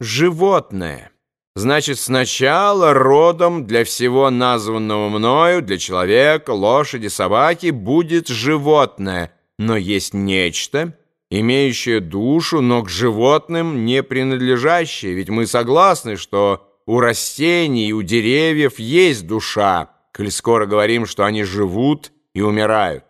животное. Значит, сначала родом для всего названного мною, для человека, лошади, собаки, будет животное. Но есть нечто, имеющее душу, но к животным не принадлежащее. Ведь мы согласны, что у растений у деревьев есть душа, коль скоро говорим, что они живут и умирают.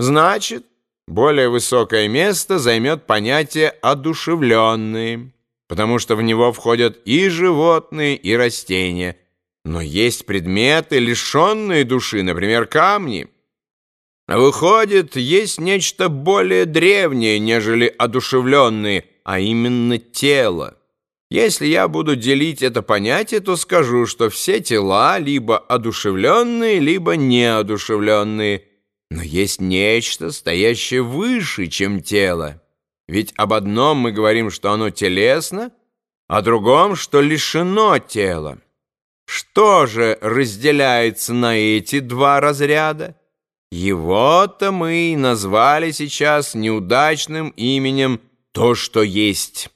Значит, более высокое место займет понятие «одушевленные», потому что в него входят и животные, и растения. Но есть предметы, лишенные души, например, камни. Выходит, есть нечто более древнее, нежели одушевленные, а именно тело. Если я буду делить это понятие, то скажу, что все тела либо одушевленные, либо неодушевленные – но есть нечто, стоящее выше, чем тело. Ведь об одном мы говорим, что оно телесно, о другом, что лишено тела. Что же разделяется на эти два разряда? Его-то мы и назвали сейчас неудачным именем «то, что есть».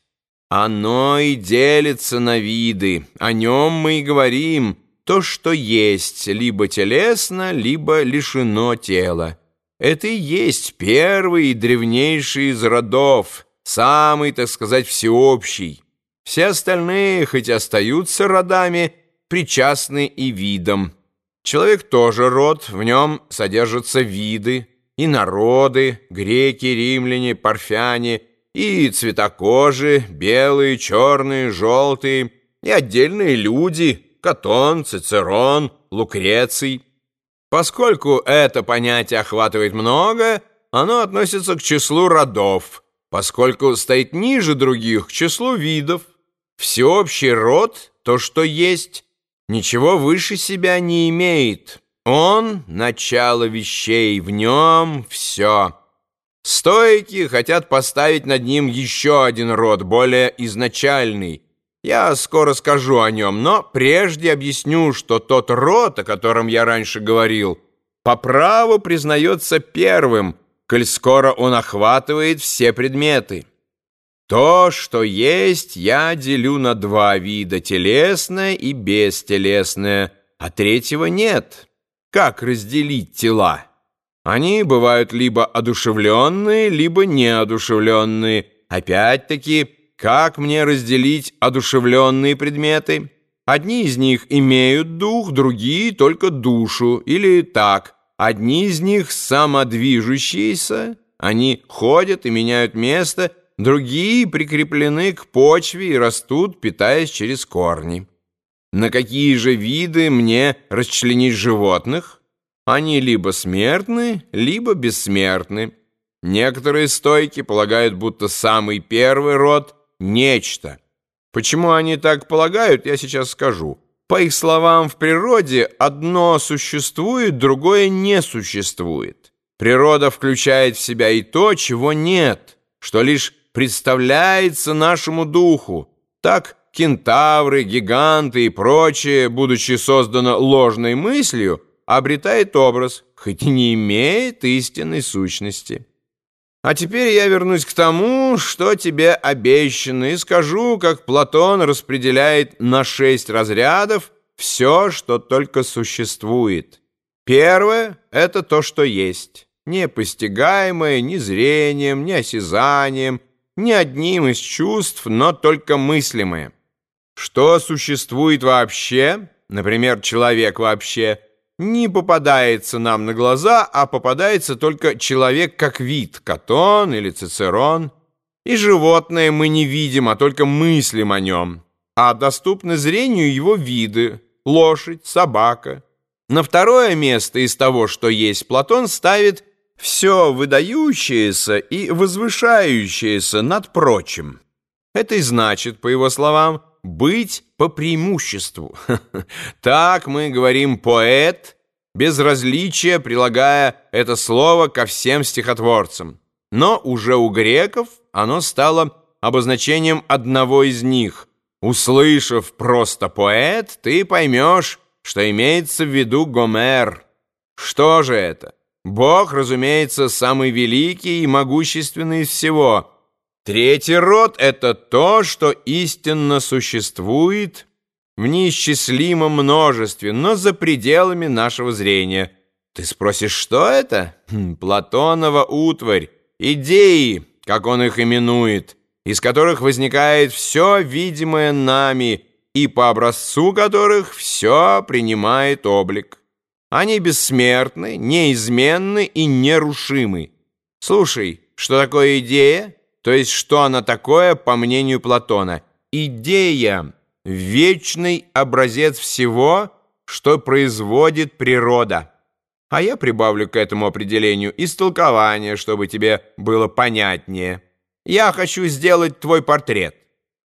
Оно и делится на виды, о нем мы и говорим – то, что есть, либо телесно, либо лишено тела. Это и есть первый и древнейший из родов, самый, так сказать, всеобщий. Все остальные, хоть остаются родами, причастны и видам. Человек тоже род, в нем содержатся виды, и народы, греки, римляне, парфяне, и цветокожие, белые, черные, желтые, и отдельные люди – Катон, Цицерон, Лукреций. Поскольку это понятие охватывает много, оно относится к числу родов, поскольку стоит ниже других к числу видов. Всеобщий род, то, что есть, ничего выше себя не имеет. Он — начало вещей, в нем все. Стойки хотят поставить над ним еще один род, более изначальный — я скоро скажу о нем, но прежде объясню, что тот род, о котором я раньше говорил, по праву признается первым, коль скоро он охватывает все предметы. То, что есть, я делю на два вида, телесное и бестелесное, а третьего нет. Как разделить тела? Они бывают либо одушевленные, либо неодушевленные. Опять-таки, как мне разделить одушевленные предметы? Одни из них имеют дух, другие только душу, или так. Одни из них самодвижущиеся, они ходят и меняют место, другие прикреплены к почве и растут, питаясь через корни. На какие же виды мне расчленить животных? Они либо смертны, либо бессмертны. Некоторые стойки полагают, будто самый первый род — нечто. Почему они так полагают, я сейчас скажу. По их словам, в природе одно существует, другое не существует. Природа включает в себя и то, чего нет, что лишь представляется нашему духу. Так кентавры, гиганты и прочее, будучи создано ложной мыслью, обретает образ, хоть и не имеет истинной сущности. А теперь я вернусь к тому, что тебе обещано, и скажу, как Платон распределяет на шесть разрядов все, что только существует. Первое — это то, что есть, не постигаемое ни зрением, ни осязанием, ни одним из чувств, но только мыслимое. Что существует вообще, например, человек вообще — не попадается нам на глаза, а попадается только человек как вид, Катон или Цицерон. И животное мы не видим, а только мыслим о нем. А доступны зрению его виды – лошадь, собака. На второе место из того, что есть, Платон ставит все выдающееся и возвышающееся над прочим. Это и значит, по его словам, быть по преимуществу. Так мы говорим «поэт», без различия прилагая это слово ко всем стихотворцам. Но уже у греков оно стало обозначением одного из них. Услышав просто «поэт», ты поймешь, что имеется в виду Гомер. Что же это? Бог, разумеется, самый великий и могущественный из всего – Третий род — это то, что истинно существует в неисчислимом множестве, но за пределами нашего зрения. Ты спросишь, что это? Хм, Платонова утварь, идеи, как он их именует, из которых возникает все видимое нами и по образцу которых все принимает облик. Они бессмертны, неизменны и нерушимы. Слушай, что такое идея? То есть, что она такое, по мнению Платона? Идея — вечный образец всего, что производит природа. А я прибавлю к этому определению истолкование, чтобы тебе было понятнее. Я хочу сделать твой портрет.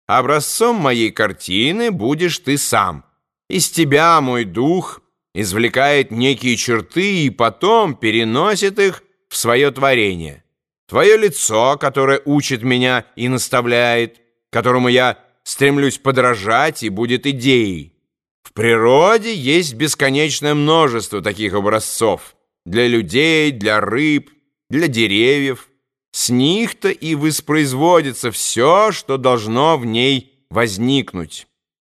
Образцом моей картины будешь ты сам. Из тебя мой дух извлекает некие черты и потом переносит их в свое творение. Твое лицо, которое учит меня и наставляет, которому я стремлюсь подражать и будет идеей. В природе есть бесконечное множество таких образцов. Для людей, для рыб, для деревьев. С них-то и воспроизводится все, что должно в ней возникнуть.